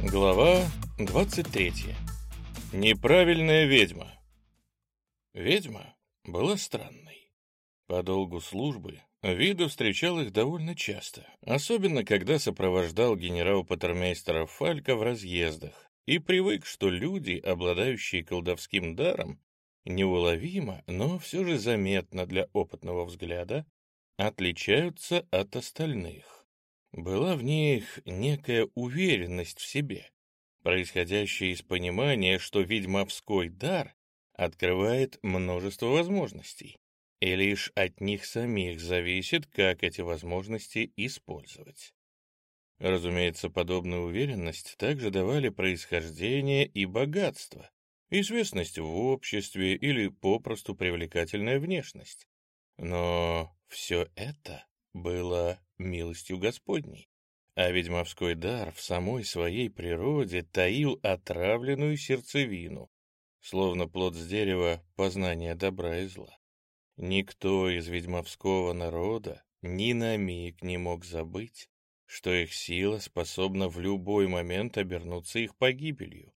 Глава 23. Неправильная ведьма. Ведьма была странной. По долгу службы Вида встречал их довольно часто, особенно когда сопровождал генерал-патермейстера Фалька в разъездах и привык, что люди, обладающие колдовским даром, неуловимо, но все же заметно для опытного взгляда, отличаются от остальных. Была в них некая уверенность в себе, происходящая из понимания, что ведьмовской дар открывает множество возможностей, и лишь от них самих зависит, как эти возможности использовать. Разумеется, подобную уверенность также давали происхождение и богатство, известность в обществе или попросту привлекательная внешность. Но все это было милостью Господней. А ведьмовской дар в самой своей природе таил отравленную сердцевину, словно плод с дерева познания добра и зла. Никто из ведьмовского народа ни на миг не мог забыть, что их сила способна в любой момент обернуться их погибелью.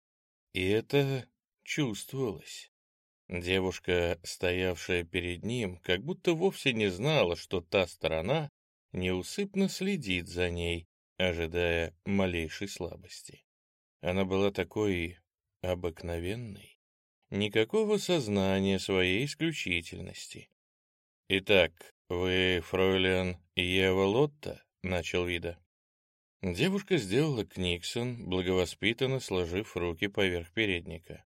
И это чувствовалось. Девушка, стоявшая перед ним, как будто вовсе не знала, что та сторона неусыпно следит за ней, ожидая малейшей слабости. Она была такой обыкновенной, никакого сознания своей исключительности. «Итак, вы фройлен Ева Лотта?» — начал Вида. Девушка сделала книксон, благовоспитанно сложив руки поверх передника.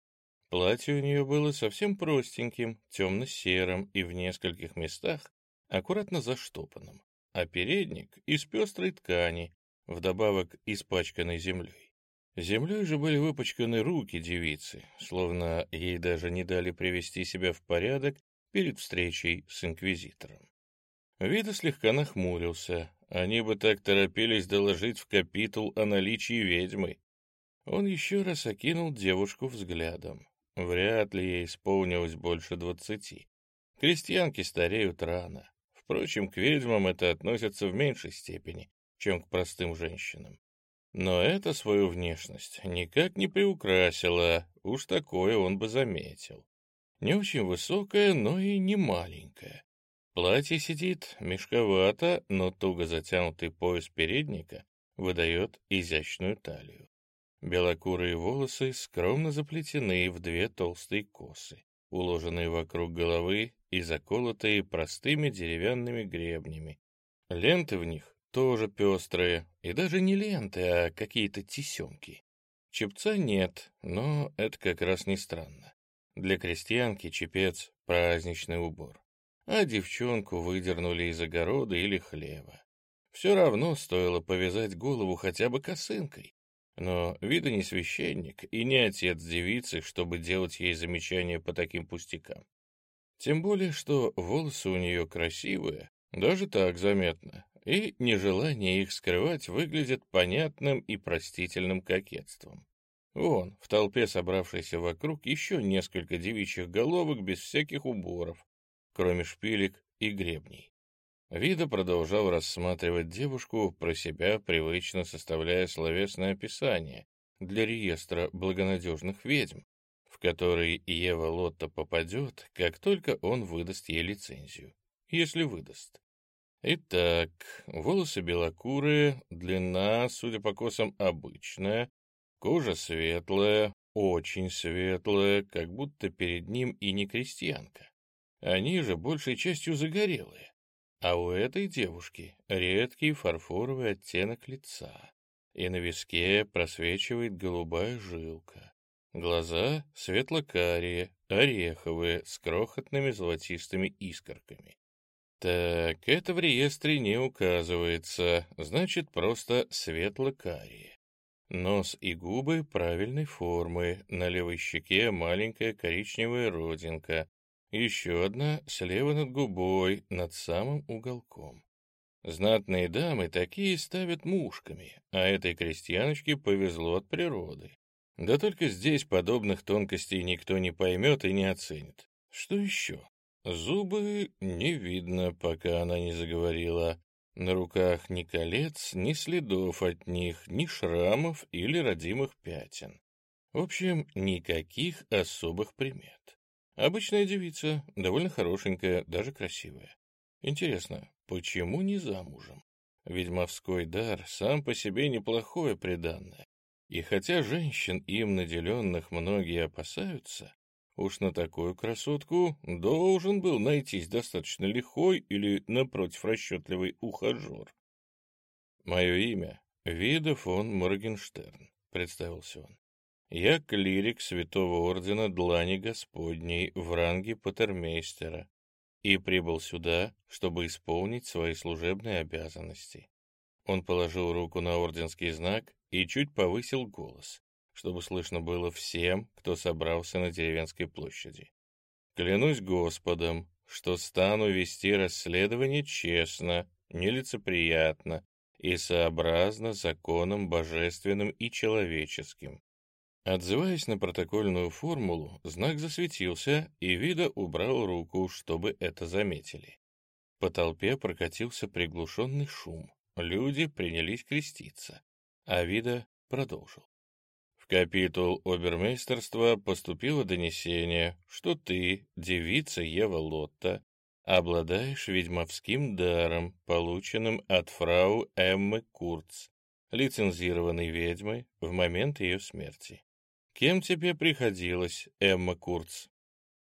Платье у нее было совсем простеньким, темно-серым и в нескольких местах аккуратно заштопанным а передник из пестрой ткани, вдобавок испачканной землей. Землей же были выпачканы руки девицы, словно ей даже не дали привести себя в порядок перед встречей с инквизитором. Вида слегка нахмурился, они бы так торопились доложить в капитул о наличии ведьмы. Он еще раз окинул девушку взглядом. Вряд ли ей исполнилось больше двадцати. Крестьянки стареют рано. Впрочем, к ведьмам это относится в меньшей степени, чем к простым женщинам. Но это свою внешность никак не приукрасила, уж такое он бы заметил. Не очень высокая, но и не маленькая. Платье сидит мешковато, но туго затянутый пояс передника выдает изящную талию. Белокурые волосы скромно заплетены в две толстые косы, уложенные вокруг головы и заколотые простыми деревянными гребнями. Ленты в них тоже пестрые, и даже не ленты, а какие-то тесемки. Чепца нет, но это как раз не странно. Для крестьянки чепец — праздничный убор, а девчонку выдернули из огорода или хлева. Все равно стоило повязать голову хотя бы косынкой. Но вида не священник и не отец девицы, чтобы делать ей замечания по таким пустякам. Тем более, что волосы у нее красивые, даже так заметно, и нежелание их скрывать выглядит понятным и простительным кокетством. Вон, в толпе, собравшейся вокруг, еще несколько девичьих головок без всяких уборов, кроме шпилек и гребней. Вида продолжал рассматривать девушку, про себя привычно составляя словесное описание для реестра благонадежных ведьм, который Ева Лотта попадет, как только он выдаст ей лицензию. Если выдаст. Итак, волосы белокурые, длина, судя по косам, обычная, кожа светлая, очень светлая, как будто перед ним и не крестьянка. Они же большей частью загорелые. А у этой девушки редкий фарфоровый оттенок лица, и на виске просвечивает голубая жилка. Глаза светло-карие, ореховые, с крохотными золотистыми искорками. Так, это в реестре не указывается, значит, просто светло-карие. Нос и губы правильной формы, на левой щеке маленькая коричневая родинка, еще одна слева над губой, над самым уголком. Знатные дамы такие ставят мушками, а этой крестьяночке повезло от природы. Да только здесь подобных тонкостей никто не поймет и не оценит. Что еще? Зубы не видно, пока она не заговорила. На руках ни колец, ни следов от них, ни шрамов или родимых пятен. В общем, никаких особых примет. Обычная девица, довольно хорошенькая, даже красивая. Интересно, почему не замужем? Ведьмовской дар сам по себе неплохое приданное. И хотя женщин, им наделенных, многие опасаются, уж на такую красотку должен был найтись достаточно лихой или, напротив, расчетливый ухажер. «Мое имя — Вида фон Моргенштерн», — представился он. «Я клирик Святого Ордена Длани Господней в ранге патермейстера и прибыл сюда, чтобы исполнить свои служебные обязанности». Он положил руку на орденский знак и чуть повысил голос, чтобы слышно было всем, кто собрался на деревенской площади. «Клянусь Господом, что стану вести расследование честно, нелицеприятно и сообразно законам божественным и человеческим». Отзываясь на протокольную формулу, знак засветился, и Вида убрал руку, чтобы это заметили. По толпе прокатился приглушенный шум. Люди принялись креститься. А Вида продолжил. В капитул обермейстерства поступило донесение, что ты, девица Ева Лотта, обладаешь ведьмовским даром, полученным от фрау Эммы Курц, лицензированной ведьмой в момент ее смерти. Кем тебе приходилось, Эмма Курц?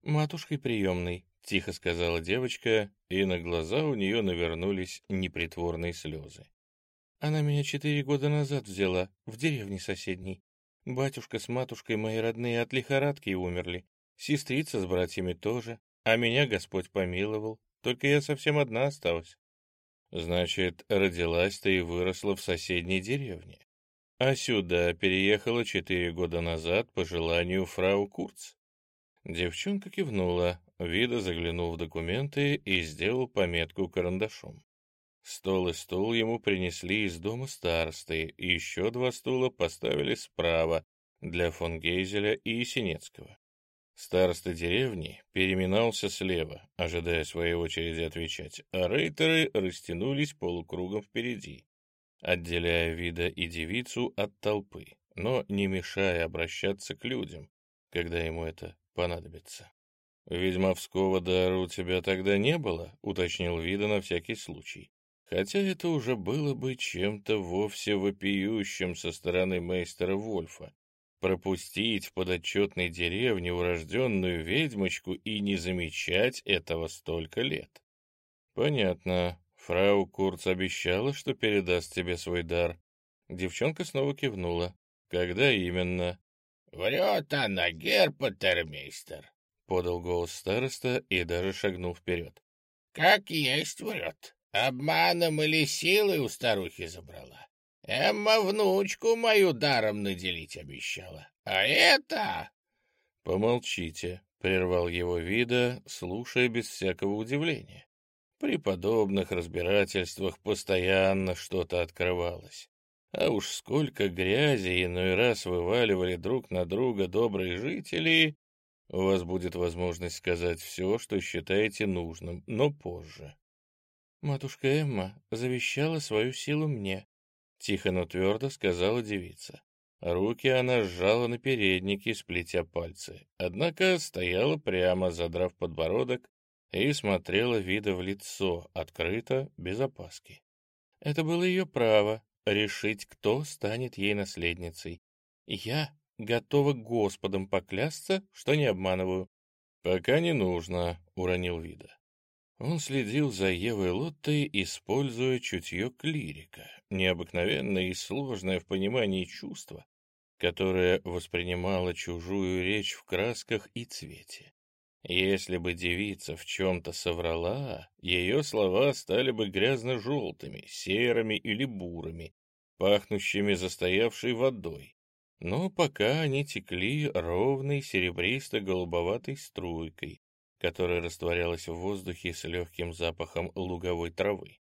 Матушкой приемной, тихо сказала девочка, и на глаза у нее навернулись непритворные слезы. Она меня четыре года назад взяла, в деревне соседней. Батюшка с матушкой мои родные от лихорадки умерли. Сестрица с братьями тоже. А меня Господь помиловал. Только я совсем одна осталась. Значит, родилась ты и выросла в соседней деревне. А сюда переехала четыре года назад по желанию фрау Курц. Девчонка кивнула, Вида заглянул в документы и сделал пометку карандашом. Стол и стул ему принесли из дома старосты, и еще два стула поставили справа для фон Гейзеля и Есенецкого. Староста деревни переминался слева, ожидая своей очереди отвечать, а рейтеры растянулись полукругом впереди, отделяя вида и девицу от толпы, но не мешая обращаться к людям, когда ему это понадобится. «Ведьмовского дара у тебя тогда не было?» — уточнил Вида на всякий случай хотя это уже было бы чем-то вовсе вопиющим со стороны мейстера Вольфа. Пропустить в подотчетной деревне урожденную ведьмочку и не замечать этого столько лет. Понятно. Фрау Курц обещала, что передаст тебе свой дар. Девчонка снова кивнула. Когда именно? Врет она, герпатермейстер, подал голос староста и даже шагнул вперед. Как есть врет. Обманом или силой у старухи забрала. Эмма внучку мою даром наделить обещала. А это... Помолчите, — прервал его вида, слушая без всякого удивления. При подобных разбирательствах постоянно что-то открывалось. А уж сколько грязи иной раз вываливали друг на друга добрые жители, у вас будет возможность сказать все, что считаете нужным, но позже. «Матушка Эмма завещала свою силу мне», — тихо, но твердо сказала девица. Руки она сжала на переднике, сплетя пальцы, однако стояла прямо, задрав подбородок, и смотрела вида в лицо, открыто, без опаски. Это было ее право — решить, кто станет ей наследницей. Я готова Господом поклясться, что не обманываю. — Пока не нужно, — уронил вида. Он следил за Евой Лоттой, используя чутье клирика, необыкновенное и сложное в понимании чувство, которое воспринимало чужую речь в красках и цвете. Если бы девица в чем-то соврала, ее слова стали бы грязно-желтыми, серыми или бурыми, пахнущими застоявшей водой. Но пока они текли ровной серебристо-голубоватой струйкой, которая растворялась в воздухе с легким запахом луговой травы.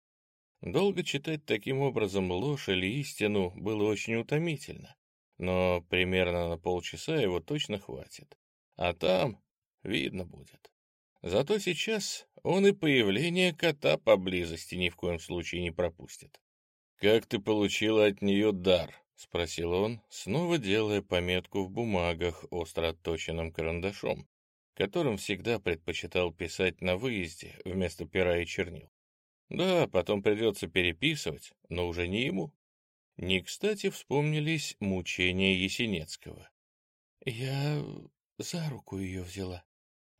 Долго читать таким образом ложь или истину было очень утомительно, но примерно на полчаса его точно хватит. А там видно будет. Зато сейчас он и появление кота поблизости ни в коем случае не пропустит. «Как ты получила от нее дар?» — спросил он, снова делая пометку в бумагах остро отточенным карандашом, которым всегда предпочитал писать на выезде вместо пера и чернил. Да, потом придется переписывать, но уже не ему. Не кстати вспомнились мучения Есенецкого. «Я за руку ее взяла».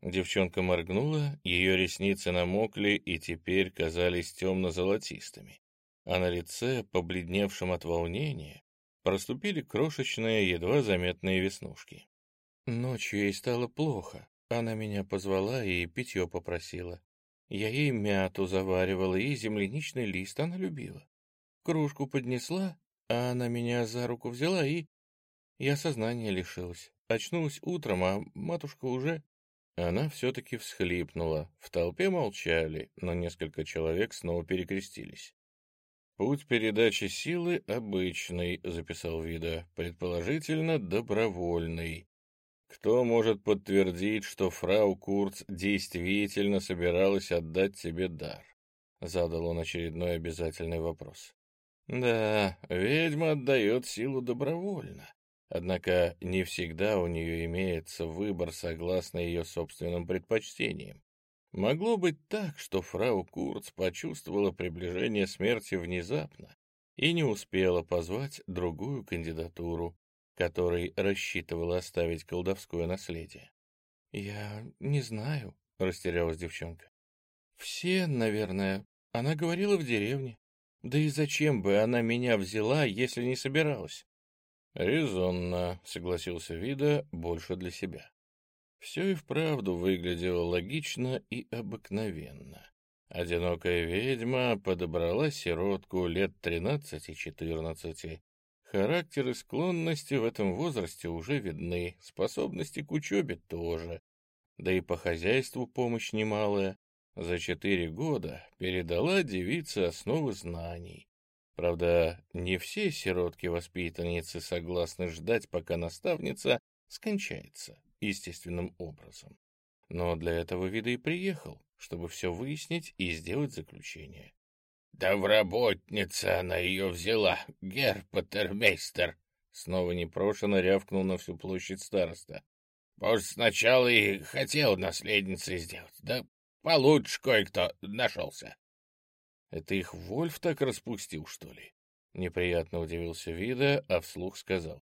Девчонка моргнула, ее ресницы намокли и теперь казались темно-золотистыми, а на лице, побледневшем от волнения, проступили крошечные, едва заметные веснушки. Ночью ей стало плохо. Она меня позвала и питье попросила. Я ей мяту заваривала и земляничный лист она любила. Кружку поднесла, а она меня за руку взяла и... Я сознания лишилась. Очнулась утром, а матушка уже... Она все-таки всхлипнула. В толпе молчали, но несколько человек снова перекрестились. «Путь передачи силы обычный», — записал Вида, — «предположительно добровольный. Кто может подтвердить, что фрау Курц действительно собиралась отдать тебе дар?» Задал он очередной обязательный вопрос. «Да, ведьма отдает силу добровольно. Однако не всегда у нее имеется выбор согласно ее собственным предпочтениям. Могло быть так, что фрау Курц почувствовала приближение смерти внезапно и не успела позвать другую кандидатуру, которой рассчитывала оставить колдовское наследие. «Я не знаю», — растерялась девчонка. «Все, наверное. Она говорила в деревне. Да и зачем бы она меня взяла, если не собиралась?» «Резонно», — согласился Вида, больше для себя. Все и вправду выглядело логично и обыкновенно. Одинокая ведьма подобрала сиротку лет тринадцати-четырнадцати. Характер и склонности в этом возрасте уже видны, способности к учебе тоже. Да и по хозяйству помощь немалая. За четыре года передала девице основы знаний. Правда, не все сиротки-воспитанницы согласны ждать, пока наставница скончается естественным образом. Но для этого вида и приехал, чтобы все выяснить и сделать заключение. «Да в работница она ее взяла, герпатермейстер!» Снова непрошено рявкнул на всю площадь староста. «Может, сначала и хотел наследницей сделать, да получше кое-кто нашелся». Это их Вольф так распустил, что ли? Неприятно удивился Вида, а вслух сказал.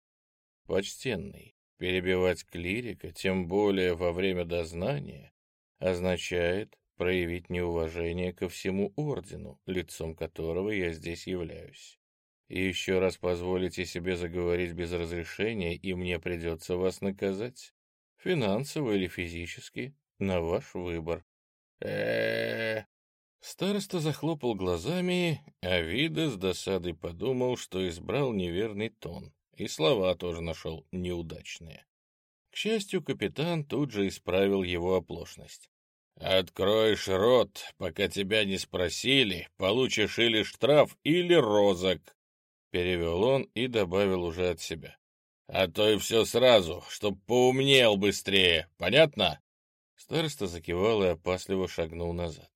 Почтенный, перебивать клирика, тем более во время дознания, означает проявить неуважение ко всему ордену, лицом которого я здесь являюсь. И еще раз позволите себе заговорить без разрешения, и мне придется вас наказать. Финансово или физически, на ваш выбор. э Староста захлопал глазами, а Вида с досадой подумал, что избрал неверный тон, и слова тоже нашел неудачные. К счастью, капитан тут же исправил его оплошность. «Откроешь рот, пока тебя не спросили, получишь или штраф, или розок», — перевел он и добавил уже от себя. «А то и все сразу, чтоб поумнел быстрее, понятно?» Староста закивал и опасливо шагнул назад.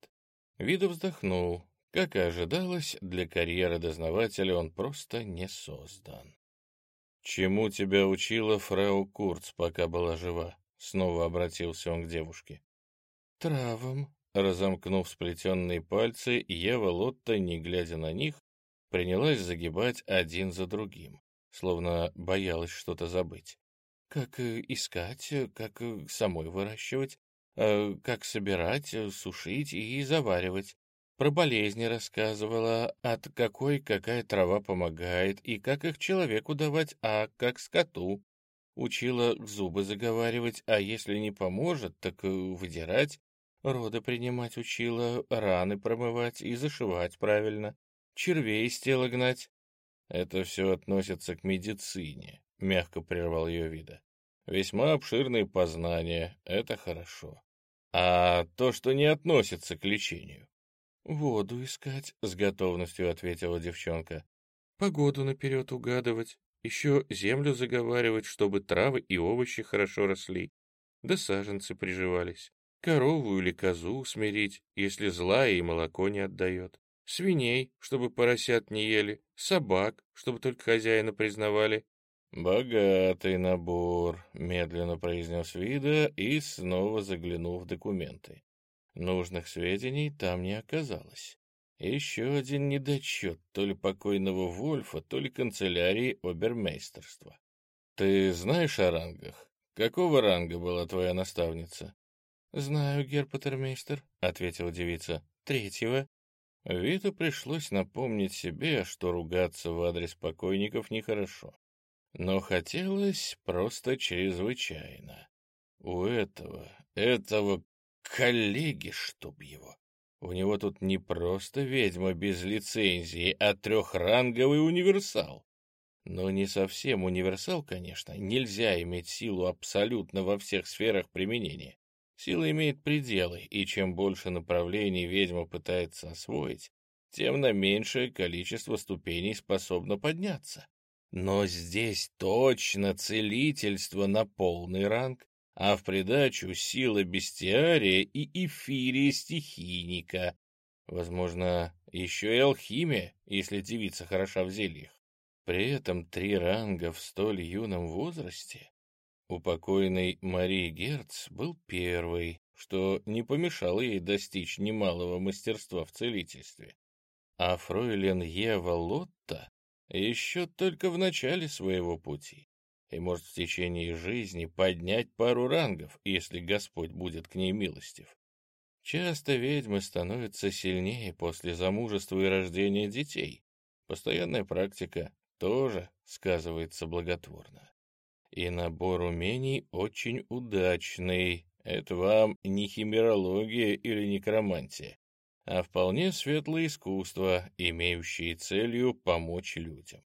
Вида вздохнул. Как и ожидалось, для карьеры дознавателя он просто не создан. «Чему тебя учила фрау Курц, пока была жива?» Снова обратился он к девушке. «Травам», — разомкнув сплетенные пальцы, Ева Лотта, не глядя на них, принялась загибать один за другим, словно боялась что-то забыть. «Как э, искать, э, как э, самой выращивать, как собирать, сушить и заваривать. Про болезни рассказывала, от какой какая трава помогает, и как их человеку давать, а как скоту. Учила зубы заговаривать, а если не поможет, так выдирать. Роды принимать учила, раны промывать и зашивать правильно. Червей из тела гнать. Это все относится к медицине, мягко прервал ее вида. Весьма обширные познания, это хорошо. А то, что не относится к лечению? Воду искать, с готовностью ответила девчонка. Погоду наперед угадывать, еще землю заговаривать, чтобы травы и овощи хорошо росли, да саженцы приживались. Корову или козу усмирить, если злая и молоко не отдает, свиней, чтобы поросят не ели, собак, чтобы только хозяина признавали. «Богатый набор», — медленно произнес Вида и снова заглянул в документы. Нужных сведений там не оказалось. Еще один недочет то ли покойного Вольфа, то ли канцелярии обермейстерства. «Ты знаешь о рангах? Какого ранга была твоя наставница?» «Знаю, герпатермейстер», — ответила девица. «Третьего». Виту пришлось напомнить себе, что ругаться в адрес покойников нехорошо. Но хотелось просто чрезвычайно. У этого, этого коллеги, чтоб его. У него тут не просто ведьма без лицензии, а трехранговый универсал. Но не совсем универсал, конечно. Нельзя иметь силу абсолютно во всех сферах применения. Сила имеет пределы, и чем больше направлений ведьма пытается освоить, тем на меньшее количество ступеней способна подняться. Но здесь точно целительство на полный ранг, а в придачу сила бестиария и эфирия стихийника. Возможно, еще и алхимия, если девица хороша в зельях. При этом три ранга в столь юном возрасте. У покойной Герц был первый, что не помешало ей достичь немалого мастерства в целительстве. А фройлен Ева Лотта еще только в начале своего пути и может в течение жизни поднять пару рангов, если Господь будет к ней милостив. Часто ведьмы становятся сильнее после замужества и рождения детей. Постоянная практика тоже сказывается благотворно. И набор умений очень удачный. Это вам не химерология или некромантия а вполне светлое искусство, имеющее целью помочь людям.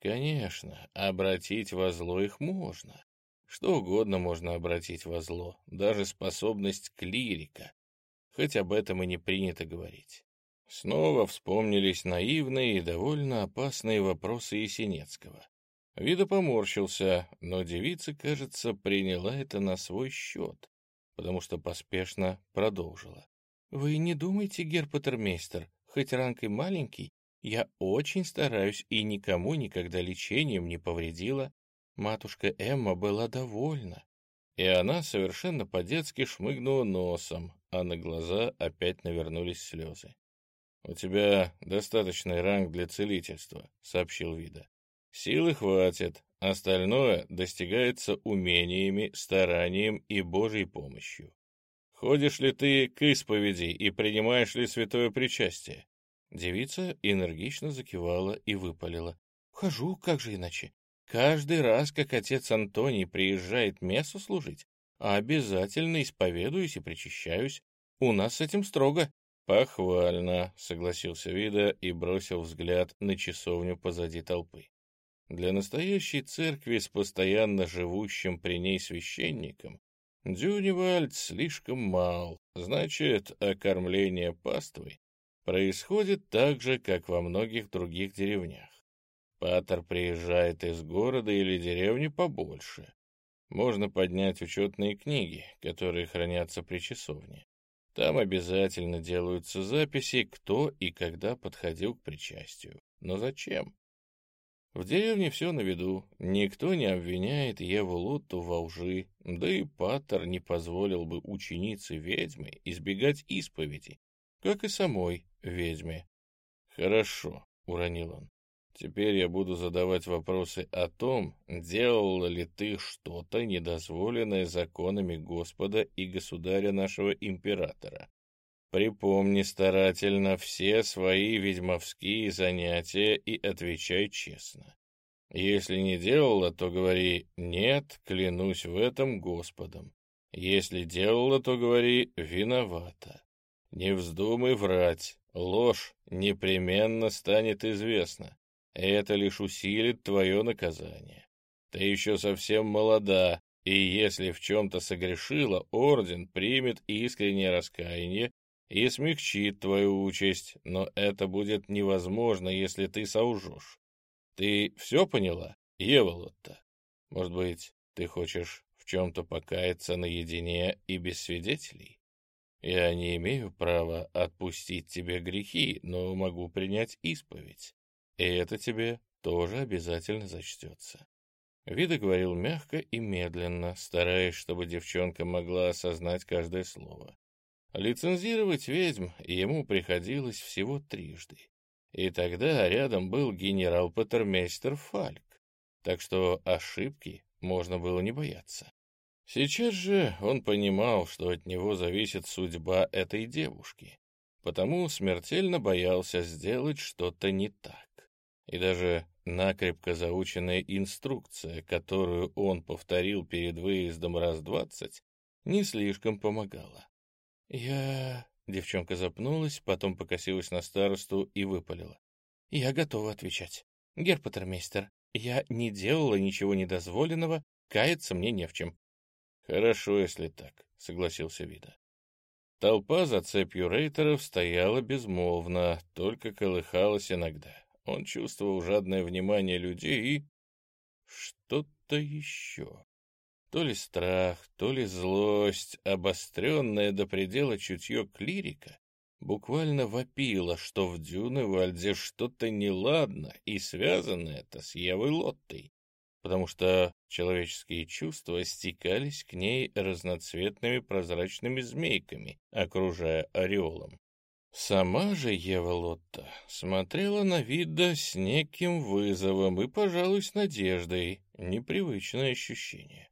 Конечно, обратить во зло их можно. Что угодно можно обратить во зло, даже способность клирика, хоть об этом и не принято говорить. Снова вспомнились наивные и довольно опасные вопросы Есенецкого. Вида поморщился, но девица, кажется, приняла это на свой счет, потому что поспешно продолжила. «Вы не думайте, герпатермейстер, хоть ранг и маленький, я очень стараюсь и никому никогда лечением не повредила. Матушка Эмма была довольна». И она совершенно по-детски шмыгнула носом, а на глаза опять навернулись слезы. «У тебя достаточный ранг для целительства», — сообщил Вида. «Силы хватит, остальное достигается умениями, старанием и Божьей помощью. Ходишь ли ты к исповеди и принимаешь ли святое причастие?» Девица энергично закивала и выпалила. «Хожу, как же иначе? Каждый раз, как отец Антоний приезжает мессу служить, обязательно исповедуюсь и причащаюсь. У нас с этим строго». «Похвально», — согласился Вида и бросил взгляд на часовню позади толпы. Для настоящей церкви с постоянно живущим при ней священником Дюневальд слишком мал, значит, окормление паствой происходит так же, как во многих других деревнях. Патер приезжает из города или деревни побольше. Можно поднять учетные книги, которые хранятся при часовне. Там обязательно делаются записи, кто и когда подходил к причастию. Но зачем? В деревне все на виду, никто не обвиняет Еву Лотту во лжи, да и Паттер не позволил бы ученице ведьмы избегать исповеди, как и самой ведьме. «Хорошо», — уронил он, — «теперь я буду задавать вопросы о том, делала ли ты что-то, недозволенное законами Господа и государя нашего императора. Припомни старательно все свои ведьмовские занятия и отвечай честно. Если не делала, то говори «нет, клянусь в этом Господом». Если делала, то говори «виновата». Не вздумай врать, ложь непременно станет известна. Это лишь усилит твое наказание. Ты еще совсем молода, и если в чем-то согрешила, орден примет искреннее раскаяние и смягчит твою участь, но это будет невозможно, если ты солжешь. Ты все поняла, Ева Лотта? Может быть, ты хочешь в чем-то покаяться наедине и без свидетелей? Я не имею права отпустить тебе грехи, но могу принять исповедь. И это тебе тоже обязательно зачтется. Вида говорил мягко и медленно, стараясь, чтобы девчонка могла осознать каждое слово. Лицензировать ведьм ему приходилось всего трижды. И тогда рядом был генерал-патермейстер Фальк, так что ошибки можно было не бояться. Сейчас же он понимал, что от него зависит судьба этой девушки, потому смертельно боялся сделать что-то не так. И даже накрепко заученная инструкция, которую он повторил перед выездом раз двадцать, не слишком помогала. «Я...» — девчонка запнулась, потом покосилась на старосту и выпалила. «Я готова отвечать. Герпатермейстер, я не делала ничего недозволенного, каяться мне не в чем». «Хорошо, если так», — согласился Вида. Толпа за цепью рейтеров стояла безмолвно, только колыхалась иногда. Он чувствовал жадное внимание людей и... что-то еще. То ли страх, то ли злость, обостренное до предела чутье клирика, буквально вопило, что в Дюневальде что-то неладно, и связано это с Евой Лоттой, потому что человеческие чувства стекались к ней разноцветными прозрачными змейками, окружая ореолом. Сама же Ева Лотта смотрела на Вида с неким вызовом и, пожалуй, с надеждой, непривычное ощущение.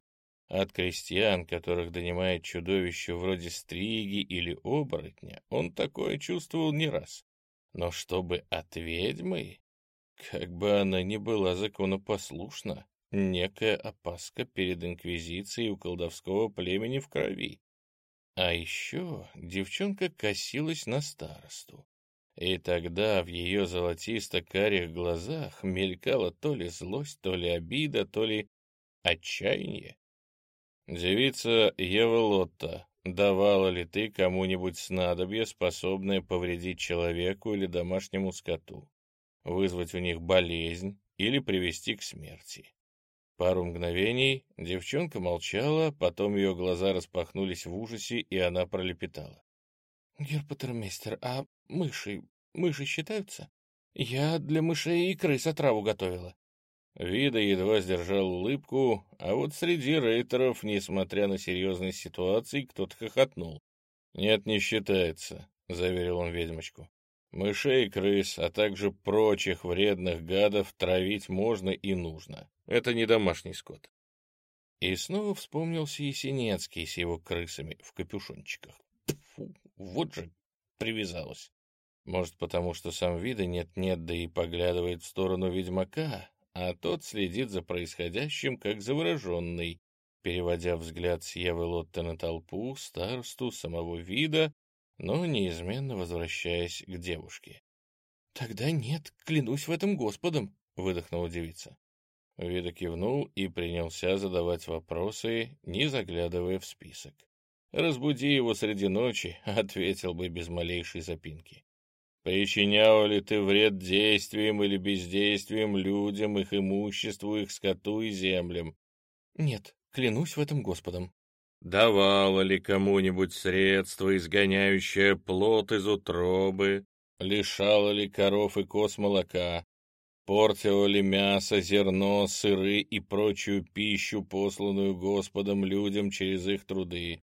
От крестьян, которых донимает чудовище вроде стриги или оборотня, он такое чувствовал не раз. Но чтобы от ведьмы, как бы она ни была законопослушна, некая опаска перед инквизицией у колдовского племени в крови. А еще девчонка косилась на старосту. И тогда в ее золотисто-карих глазах мелькала то ли злость, то ли обида, то ли отчаяние. «Девица Ева Лотта, давала ли ты кому-нибудь снадобье, способное повредить человеку или домашнему скоту, вызвать у них болезнь или привести к смерти?» Пару мгновений девчонка молчала, потом ее глаза распахнулись в ужасе, и она пролепетала. — Герпатермейстер, а мыши, мыши считаются? Я для мышей и крыс отраву готовила. Вида едва сдержал улыбку, а вот среди рейтеров, несмотря на серьезность ситуации, кто-то хохотнул. — Нет, не считается, — заверил он ведьмочку. Мышей крыс, а также прочих вредных гадов травить можно и нужно. Это не домашний скот. И снова вспомнился Есенинский с его крысами в капюшончиках. Фу, вот же привязалась. Может, потому что сам вида нет-нет, да и поглядывает в сторону ведьмака, а тот следит за происходящим, как завороженный, переводя взгляд с Евы Лотта на толпу, старосту, самого вида но неизменно возвращаясь к девушке. — Тогда нет, клянусь в этом Господом, — выдохнула девица. Вида кивнул и принялся задавать вопросы, не заглядывая в список. «Разбуди его среди ночи», — ответил бы без малейшей запинки. «Причинял ли ты вред действием или бездействием людям, их имуществу, их скоту и землям?» «Нет, клянусь в этом Господом», Давала ли кому-нибудь средство, изгоняющее плод из утробы? Лишала ли коров и коз молока? Портила ли мясо, зерно, сыры и прочую пищу, посланную Господом людям через их труды?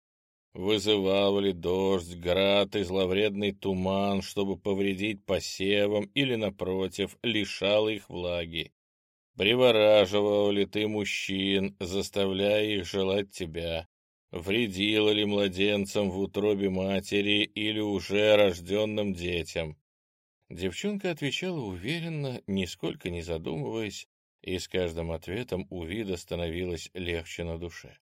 Вызывал ли дождь, град и зловредный туман, чтобы повредить посевам или, напротив, лишал их влаги? Привораживал ли ты мужчин, заставляя их желать тебя? вредила ли младенцам в утробе матери или уже рожденным детям. Девчонка отвечала уверенно, нисколько не задумываясь, и с каждым ответом у вида становилось легче на душе.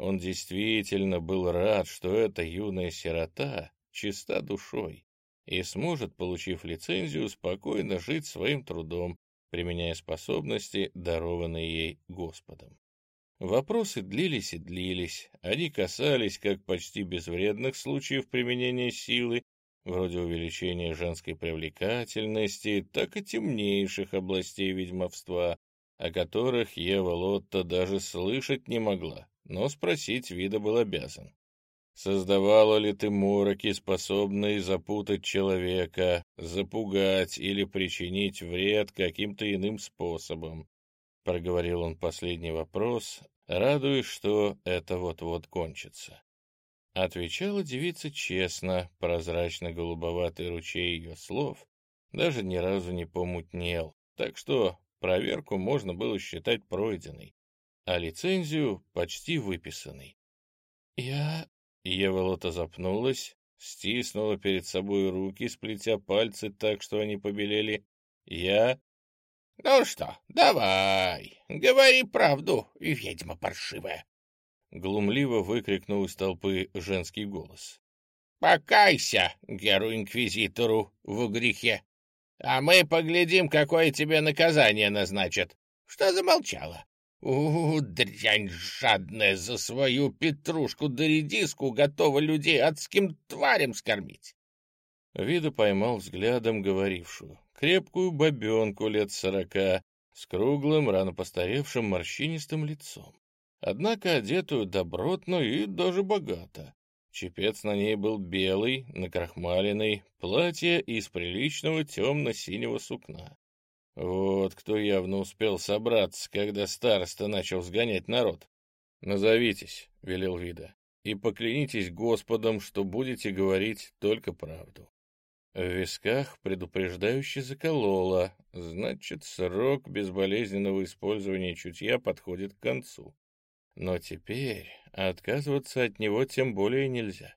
Он действительно был рад, что эта юная сирота чиста душой и сможет, получив лицензию, спокойно жить своим трудом, применяя способности, дарованные ей Господом. Вопросы длились и длились. Они касались как почти безвредных случаев применения силы, вроде увеличения женской привлекательности, так и темнейших областей ведьмовства, о которых Ева Лотта даже слышать не могла, но спросить вида был обязан. Создавала ли ты мороки, способные запутать человека, запугать или причинить вред каким-то иным способом? Проговорил он последний вопрос, радуясь, что это вот-вот кончится. Отвечала девица честно, прозрачно-голубоватый ручей ее слов даже ни разу не помутнел, так что проверку можно было считать пройденной, а лицензию почти выписанной. «Я Ева запнулась, стиснула перед собой руки, сплетя пальцы так, что они побелели. Я... — Ну что, давай, говори правду, ведьма паршивая! — глумливо выкрикнул из толпы женский голос. — Покайся, геру-инквизитору, в грехе, а мы поглядим, какое тебе наказание назначат. Что замолчала? У, дрянь жадная за свою петрушку да редиску готова людей адским тварям скормить. Вида поймал взглядом говорившую, крепкую бабенку лет сорока, с круглым, рано постаревшим морщинистым лицом. Однако одетую добротно и даже богато. Чепец на ней был белый, накрахмаленный, платье из приличного темно-синего сукна. Вот кто явно успел собраться, когда староста начал сгонять народ. «Назовитесь», — велел Вида, — «и поклянитесь Господом, что будете говорить только правду». В висках предупреждающе закололо, значит, срок безболезненного использования чутья подходит к концу. Но теперь отказываться от него тем более нельзя.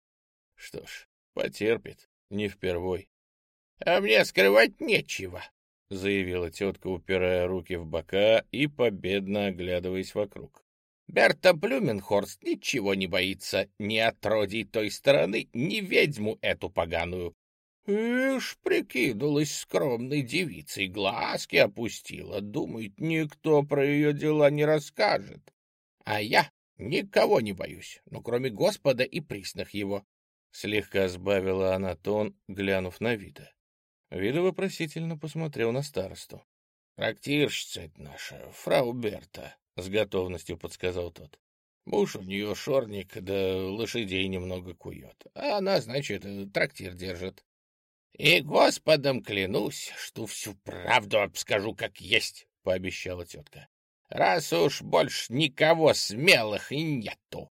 Что ж, потерпит, не впервой. — А мне скрывать нечего, — заявила тетка, упирая руки в бока и победно оглядываясь вокруг. «Берта Плюменхорст ничего не боится ни отродий той стороны, ни ведьму эту поганую. Ишь, прикинулась скромной девицей, глазки опустила, думает, никто про ее дела не расскажет. А я никого не боюсь, ну, кроме Господа и присных его». Слегка сбавила она тон, глянув на вида. Вида вопросительно посмотрел на старосту. — Трактирщица это наша, фрау Берта, — с готовностью подсказал тот. Муж у нее шорник, да лошадей немного кует. А она, значит, трактир держит. И Господом клянусь, что всю правду обскажу как есть, — пообещала тетка. Раз уж больше никого смелых и нету.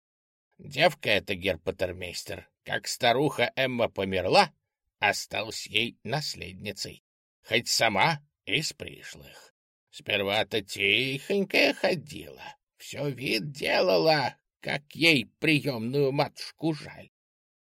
Девка эта, герпатермейстер, как старуха Эмма померла, осталась ей наследницей, хоть сама из пришлых. Сперва-то тихонько ходила, все вид делала, как ей приемную матушку жаль.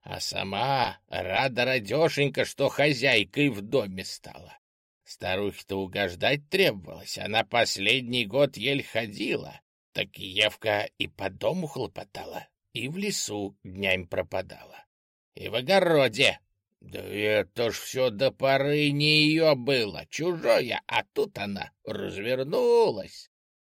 А сама рада радешенька, что хозяйкой в доме стала. Старухе-то угождать требовалось, она последний год ель ходила, так Евка и по дому хлопотала, и в лесу днями пропадала, и в огороде да это ж все до поры не ее было, чужое, а тут она развернулась.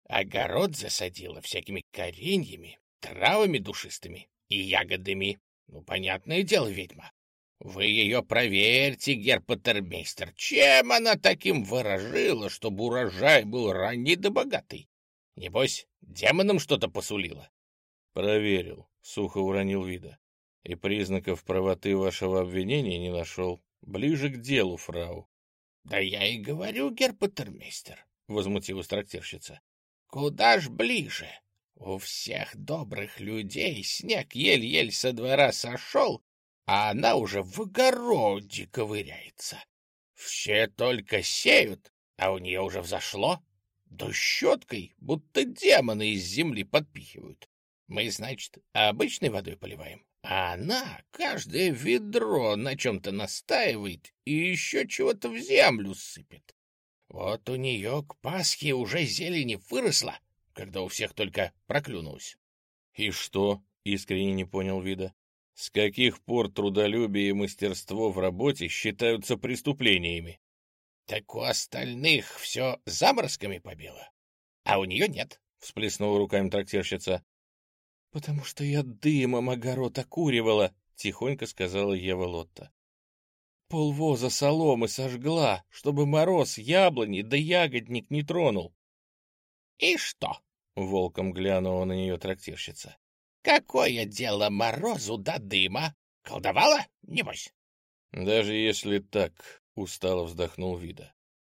Огород засадила всякими кореньями, травами душистыми и ягодами. Ну, понятное дело, ведьма. Вы ее проверьте, герпатермейстер, чем она таким выражила, чтобы урожай был ранний да богатый? Небось, демонам что-то посулила? — Проверил, — сухо уронил вида и признаков правоты вашего обвинения не нашел. Ближе к делу, фрау. — Да я и говорю, герпатермейстер, — возмутилась трактирщица. — Куда ж ближе? У всех добрых людей снег ель-ель со двора сошел, а она уже в огороде ковыряется. Все только сеют, а у нее уже взошло. Да щеткой, будто демоны из земли подпихивают. Мы, значит, обычной водой поливаем, а она каждое ведро на чем-то настаивает и еще чего-то в землю сыпет. Вот у нее к Пасхе уже зелени выросла, когда у всех только проклюнулась. — И что? — искренне не понял вида. — С каких пор трудолюбие и мастерство в работе считаются преступлениями? — Так у остальных все заморозками побило, а у нее нет, — всплеснула руками трактирщица. «Потому что я дымом огород окуривала», — тихонько сказала Ева Лотта. «Полвоза соломы сожгла, чтобы мороз яблони да ягодник не тронул». «И что?» — волком глянула на нее трактирщица. Какое дело морозу до дыма? Колдовала? Небось. Даже если так, — устало вздохнул Вида.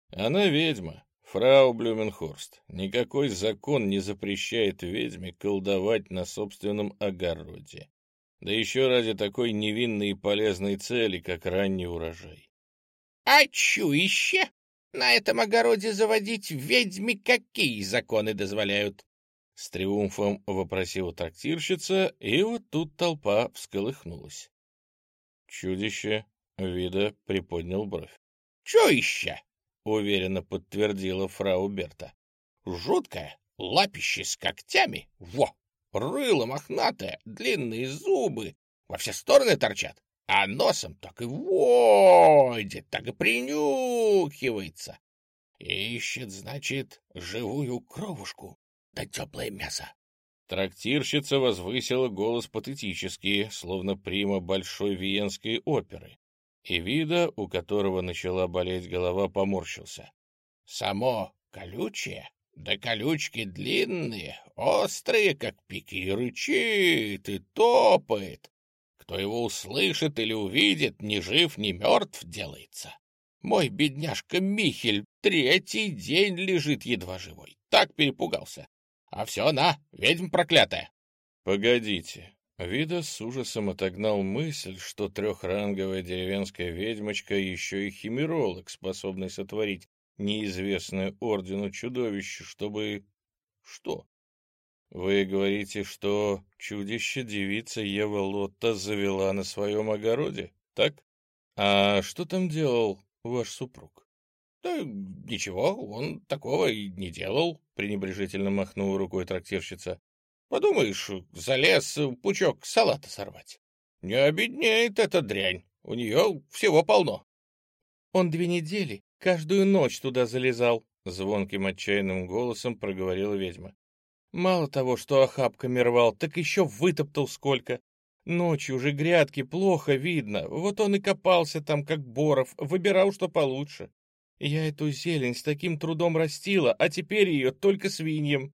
Она ведьма, фрау Блюменхорст. Никакой закон не запрещает ведьме колдовать на собственном огороде. Да еще ради такой невинной и полезной цели, как ранний урожай. — А чуище? На этом огороде заводить ведьми какие законы дозволяют? С триумфом вопросила трактирщица, и вот тут толпа всколыхнулась. Чудище вида приподнял бровь. — Чуище! — уверенно подтвердила фрау Берта. — Жуткое, лапище с когтями. Во! Рыло мохнатое, длинные зубы, во все стороны торчат, а носом так и водит, так и принюхивается. Ищет, значит, живую кровушку да теплое мясо. Трактирщица возвысила голос патетически, словно прима большой виенской оперы, и вида, у которого начала болеть голова, поморщился. Само колючее, да колючки длинные, острые, как пики, и рычит, и топает. Кто его услышит или увидит, ни жив, ни мертв делается. Мой бедняжка Михель третий день лежит едва живой. Так перепугался. А все она, ведьма проклятая. Погодите. Вида с ужасом отогнал мысль, что трехранговая деревенская ведьмочка еще и химеролог, способный сотворить неизвестное ордену чудовище, чтобы... Что? Вы говорите, что чудище-девица Ева Лотта завела на своем огороде, так? А что там делал ваш супруг? Да ничего, он такого и не делал, пренебрежительно махнула рукой трактирщица. Подумаешь, залез пучок салата сорвать. Не обеднеет эта дрянь, у нее всего полно. Он две недели, каждую ночь туда залезал, — звонким отчаянным голосом проговорила ведьма. Мало того, что охапками рвал, так еще вытоптал сколько. Ночью уже грядки плохо видно, вот он и копался там, как боров, выбирал, что получше. Я эту зелень с таким трудом растила, а теперь ее только свиньям.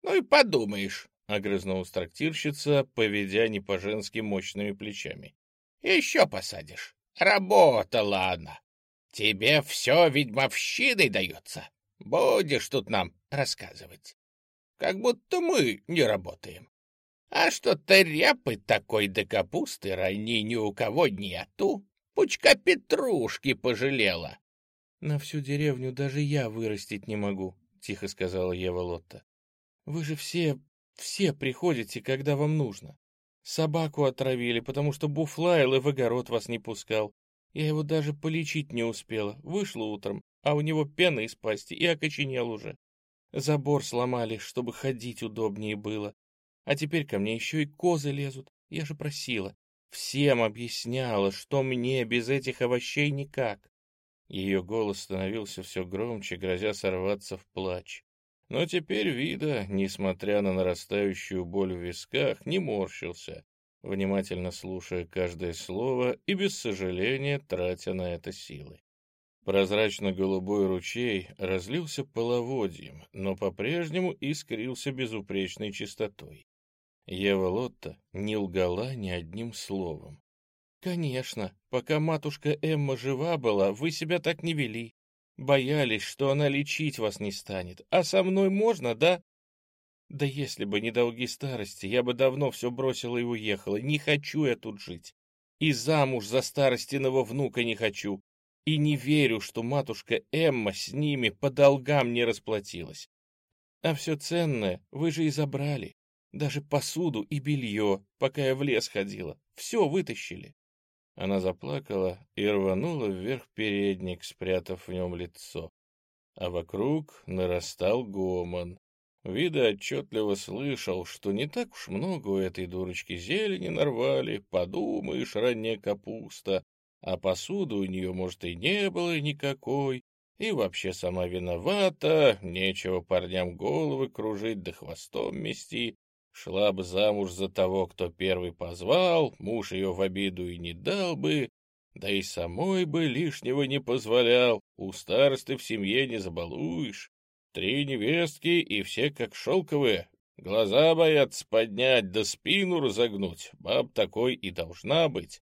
— Ну и подумаешь, — огрызнулась трактирщица, поведя не по-женски мощными плечами. — Еще посадишь. Работа, ладно. Тебе все ведьмовщиной дается. Будешь тут нам рассказывать как будто мы не работаем. А что-то ряпы такой да капусты ранней ни у кого нету. Пучка петрушки пожалела. — На всю деревню даже я вырастить не могу, — тихо сказала Ева Лотта. — Вы же все, все приходите, когда вам нужно. Собаку отравили, потому что Буфлайл и в огород вас не пускал. Я его даже полечить не успела. Вышла утром, а у него пена из пасти и окоченел уже. Забор сломали, чтобы ходить удобнее было. А теперь ко мне еще и козы лезут. Я же просила. Всем объясняла, что мне без этих овощей никак. Ее голос становился все громче, грозя сорваться в плач. Но теперь Вида, несмотря на нарастающую боль в висках, не морщился, внимательно слушая каждое слово и без сожаления тратя на это силы. Прозрачно-голубой ручей разлился половодьем, но по-прежнему искрился безупречной чистотой. Ева Лотта не лгала ни одним словом. «Конечно, пока матушка Эмма жива была, вы себя так не вели. Боялись, что она лечить вас не станет. А со мной можно, да? Да если бы не долги старости, я бы давно все бросила и уехала. Не хочу я тут жить. И замуж за старостиного внука не хочу. И не верю, что матушка Эмма с ними по долгам не расплатилась. А все ценное вы же и забрали. Даже посуду и белье, пока я в лес ходила. Все вытащили. Она заплакала и рванула вверх передник, спрятав в нем лицо. А вокруг нарастал гомон. Вида отчетливо слышал, что не так уж много у этой дурочки зелени нарвали, подумаешь, ранняя капуста, а посуды у нее, может, и не было никакой, и вообще сама виновата, нечего парням головы кружить да хвостом мести, шла бы замуж за того, кто первый позвал, муж ее в обиду и не дал бы, да и самой бы лишнего не позволял, у старосты в семье не забалуешь. Три невестки и все как шелковые, Глаза боятся поднять, да спину разогнуть. Баб такой и должна быть.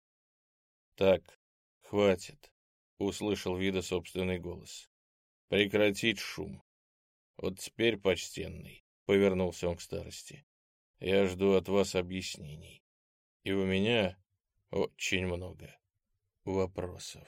Так, хватит, — услышал Вида собственный голос. Прекратить шум. Вот теперь, почтенный, — повернулся он к старости, — я жду от вас объяснений. И у меня очень много вопросов.